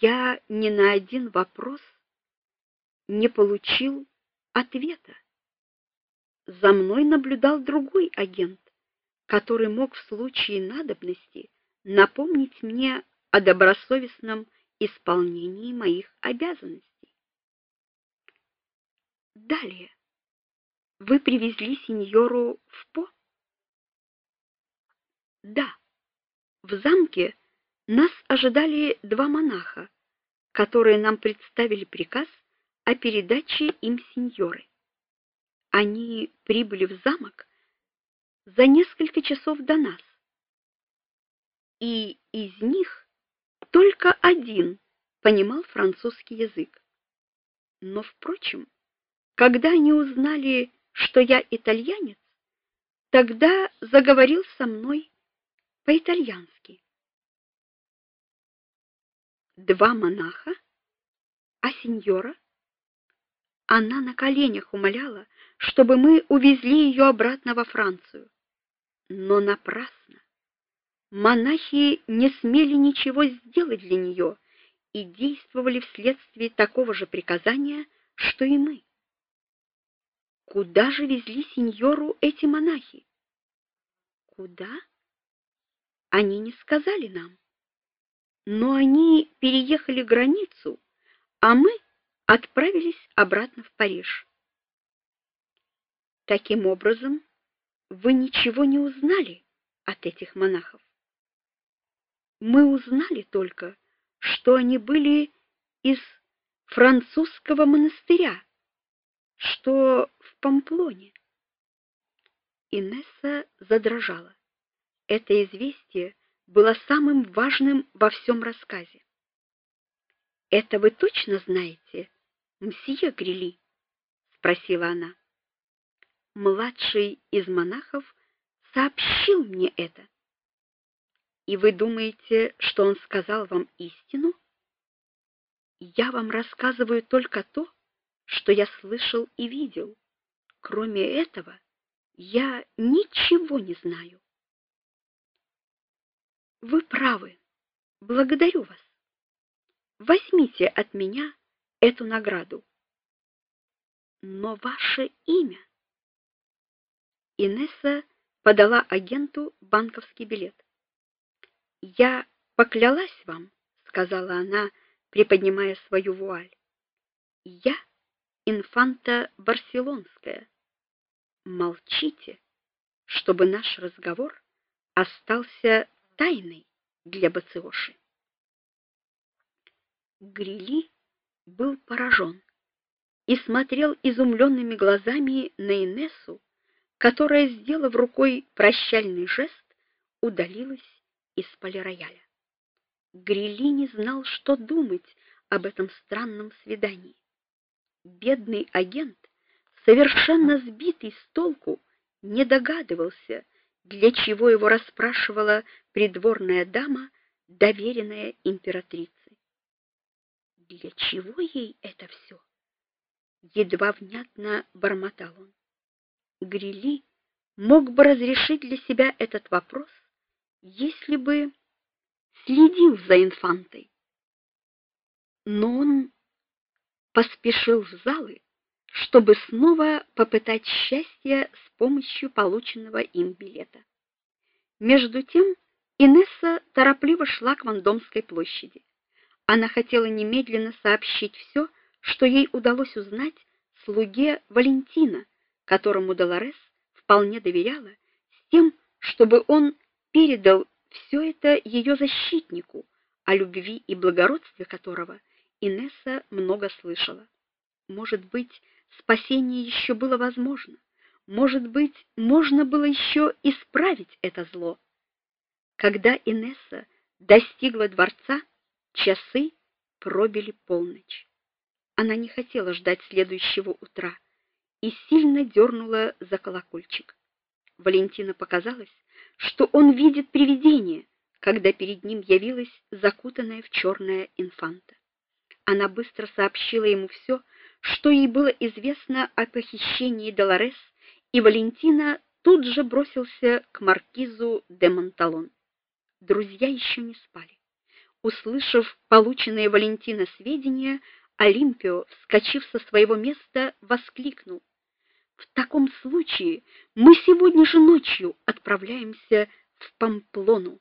я ни на один вопрос не получил ответа. За мной наблюдал другой агент, который мог в случае надобности напомнить мне о добросовестном исполнении моих обязанностей. Далее. Вы привезли сеньору в По? Да. В замке нас ожидали два монаха, которые нам представили приказ о передаче им сеньоры. Они прибыли в замок за несколько часов до нас. И из них только один понимал французский язык. Но впрочем, когда они узнали, что я итальянец, тогда заговорил со мной по-итальянски. Два монаха, а сеньора она на коленях умоляла, чтобы мы увезли ее обратно во Францию. Но напрасно. Монахи не смели ничего сделать для нее и действовали вследствие такого же приказания, что и мы. Куда же везли сеньору эти монахи? Куда? Они не сказали нам. Но они переехали границу, а мы отправились обратно в Париж. Таким образом, вы ничего не узнали от этих монахов. Мы узнали только, что они были из французского монастыря, что в Памплоне. Инесса задрожала. Это известие было самым важным во всем рассказе. Это вы точно знаете, мсье Грили? спросила она. Младший из монахов сообщил мне это. И вы думаете, что он сказал вам истину? Я вам рассказываю только то, что я слышал и видел. Кроме этого, я ничего не знаю. Вы правы. Благодарю вас. Возьмите от меня эту награду. Но ваше имя? Инесса подала агенту банковский билет. Я поклялась вам, сказала она, приподнимая свою вуаль. Я инфанта Барселонская. Молчите, чтобы наш разговор остался тайной для Бациоши. Грили был поражен и смотрел изумленными глазами на Инессу, которая, сделав рукой прощальный жест, удалилась из полирояля. Грили не знал, что думать об этом странном свидании. Бедный агент, совершенно сбитый с толку, не догадывался, для чего его расспрашивала придворная дама, доверенная императрице. Для чего ей это все? едва внятно бормотал он. Грили мог бы разрешить для себя этот вопрос, если бы следил за инфантой. Но он поспешил в залы, чтобы снова попытать счастье с помощью полученного им билета. Между тем Инесса торопливо шла к Вандомской площади. Она хотела немедленно сообщить все, что ей удалось узнать слуге Валентина, которому Долорес вполне доверяла, с тем, чтобы он передал все это ее защитнику, о любви и благородстве которого Инесса много слышала. Может быть, спасение еще было возможно. Может быть, можно было еще исправить это зло. Когда Инесса достигла дворца, часы пробили полночь. Она не хотела ждать следующего утра и сильно дернула за колокольчик. Валентина показалось, что он видит привидение, когда перед ним явилась закутанная в черное инфанта. Она быстро сообщила ему все, что ей было известно о похищении Долорес, и Валентина тут же бросился к маркизу де Монталон. Друзья еще не спали. Услышав полученные Валентина сведения, Олимпио, вскочив со своего места, воскликнул: "В таком случае мы сегодня же ночью отправляемся в Памплону".